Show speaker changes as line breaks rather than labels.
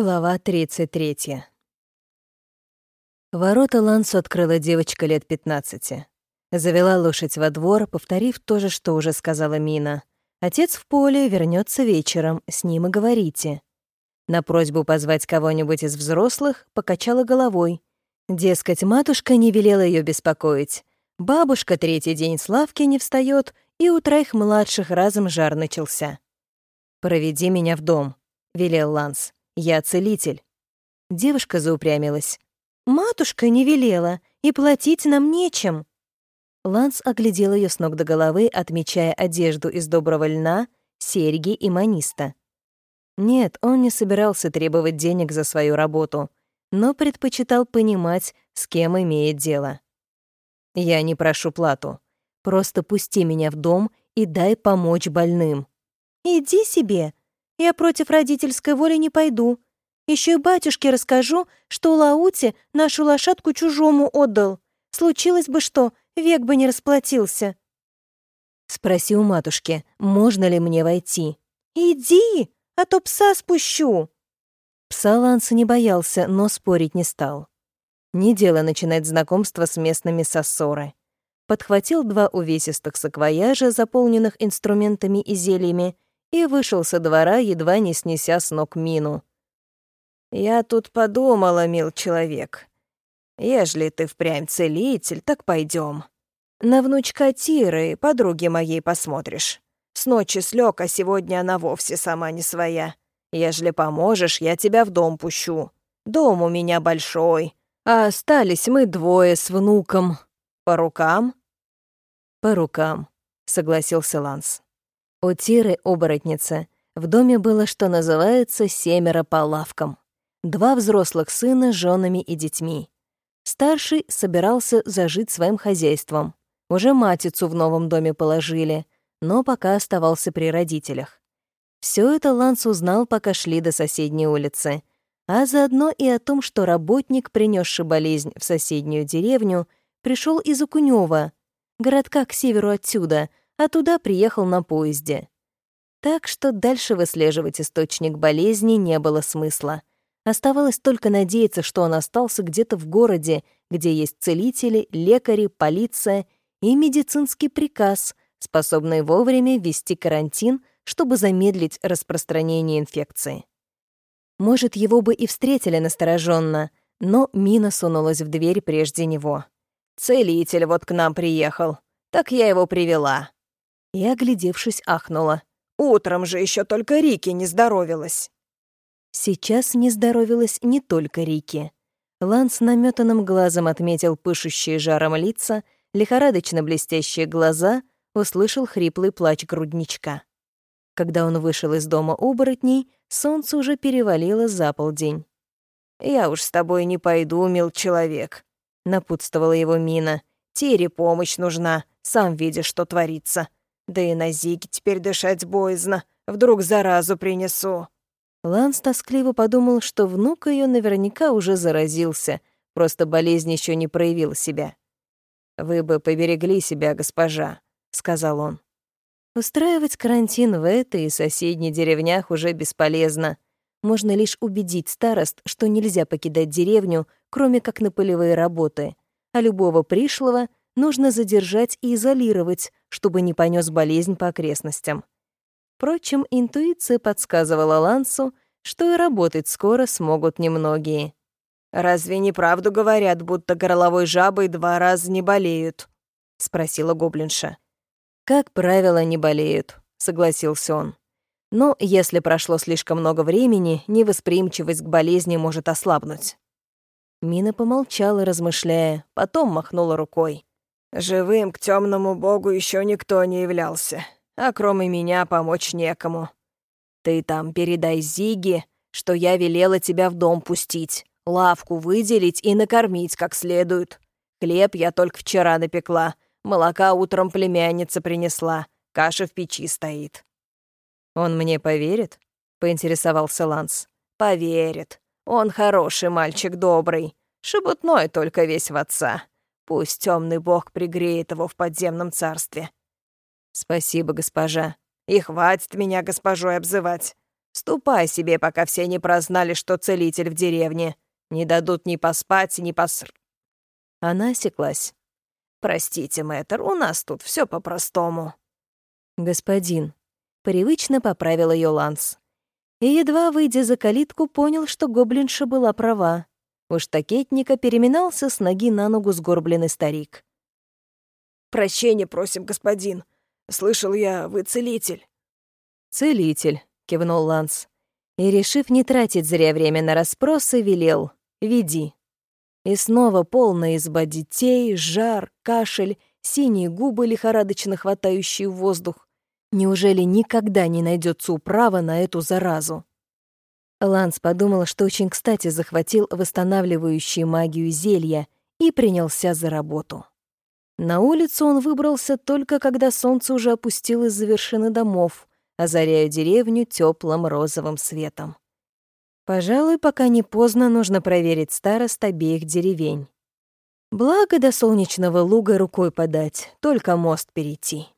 Глава 33. Ворота Лансу открыла девочка лет 15. Завела лошадь во двор, повторив то же, что уже сказала Мина. Отец в поле вернется вечером, с ним и говорите. На просьбу позвать кого-нибудь из взрослых покачала головой. Дескать, матушка не велела ее беспокоить. Бабушка третий день с лавки не встает, и у троих младших разом жар начался. «Проведи меня в дом», — велел Ланс. Я целитель». Девушка заупрямилась. «Матушка не велела, и платить нам нечем». Ланс оглядел ее с ног до головы, отмечая одежду из доброго льна, серьги и маниста. Нет, он не собирался требовать денег за свою работу, но предпочитал понимать, с кем имеет дело. «Я не прошу плату. Просто пусти меня в дом и дай помочь больным». «Иди себе. Я против родительской воли не пойду. Еще и батюшке расскажу, что Лауте нашу лошадку чужому отдал. Случилось бы что, век бы не расплатился. Спроси у матушки, можно ли мне войти. Иди, а то пса спущу. Пса Ланса не боялся, но спорить не стал. Не дело начинать знакомство с местными сосоры. Подхватил два увесистых саквояжа, заполненных инструментами и зельями, и вышел со двора, едва не снеся с ног мину. «Я тут подумала, мил человек. Ежели ты впрямь целитель, так пойдем. На внучка Тиры, подруги моей, посмотришь. С ночи слег, а сегодня она вовсе сама не своя. Ежели поможешь, я тебя в дом пущу. Дом у меня большой, а остались мы двое с внуком. По рукам?» «По рукам», — согласился Ланс. У Тиры, оборотницы, в доме было, что называется, семеро по лавкам. Два взрослых сына с женами и детьми. Старший собирался зажить своим хозяйством. Уже матицу в новом доме положили, но пока оставался при родителях. Все это Ланс узнал, пока шли до соседней улицы, а заодно и о том, что работник, принесший болезнь в соседнюю деревню, пришел из Окунева, городка к северу отсюда, а туда приехал на поезде. Так что дальше выслеживать источник болезни не было смысла. Оставалось только надеяться, что он остался где-то в городе, где есть целители, лекари, полиция и медицинский приказ, способный вовремя ввести карантин, чтобы замедлить распространение инфекции. Может, его бы и встретили настороженно, но Мина сунулась в дверь прежде него. «Целитель вот к нам приехал. Так я его привела и, оглядевшись, ахнула. «Утром же еще только Рики не здоровилась!» Сейчас не здоровилась не только Рики. Ланс наметанным глазом отметил пышущие жаром лица, лихорадочно блестящие глаза, услышал хриплый плач грудничка. Когда он вышел из дома оборотней, солнце уже перевалило за полдень. «Я уж с тобой не пойду, мил человек», — напутствовала его Мина. «Тере помощь нужна, сам видишь, что творится. Да и на Зиге теперь дышать боязно. Вдруг заразу принесу». Ланс тоскливо подумал, что внук ее наверняка уже заразился, просто болезнь еще не проявила себя. «Вы бы поберегли себя, госпожа», — сказал он. Устраивать карантин в этой и соседней деревнях уже бесполезно. Можно лишь убедить старост, что нельзя покидать деревню, кроме как на полевые работы, а любого пришлого нужно задержать и изолировать, чтобы не понес болезнь по окрестностям. Впрочем, интуиция подсказывала Лансу, что и работать скоро смогут немногие. «Разве не правду говорят, будто горловой жабой два раза не болеют?» — спросила гоблинша. «Как правило, не болеют», — согласился он. «Но если прошло слишком много времени, невосприимчивость к болезни может ослабнуть». Мина помолчала, размышляя, потом махнула рукой. Живым к темному богу еще никто не являлся, а кроме меня помочь некому. Ты там передай Зиге, что я велела тебя в дом пустить, лавку выделить и накормить как следует. Хлеб я только вчера напекла, молока утром племянница принесла, каша в печи стоит». «Он мне поверит?» — поинтересовался Ланс. «Поверит. Он хороший мальчик, добрый. Шебутной только весь в отца. Пусть темный бог пригреет его в подземном царстве. Спасибо, госпожа. И хватит меня госпожой обзывать.
Ступай себе, пока все не прознали, что целитель в деревне. Не дадут ни поспать, ни поср...»
Она осеклась.
«Простите, мэтр, у нас тут все по-простому».
«Господин», — привычно поправил ее Ланс. И, едва выйдя за калитку, понял, что гоблинша была права. У штакетника переминался с ноги на ногу сгорбленный старик.
«Прощения просим, господин. Слышал я, вы целитель».
«Целитель», — кивнул Ланс. И, решив не тратить зря время на расспросы, велел «Веди». И снова полная изба детей, жар, кашель, синие губы, лихорадочно хватающие воздух. Неужели никогда не найдется управа на эту заразу? Ланс подумал, что очень кстати захватил восстанавливающие магию зелья и принялся за работу. На улицу он выбрался только когда солнце уже опустилось за вершины домов, озаряя деревню теплым розовым светом. Пожалуй, пока не поздно, нужно проверить старост обеих деревень. Благо до солнечного луга рукой подать, только мост перейти.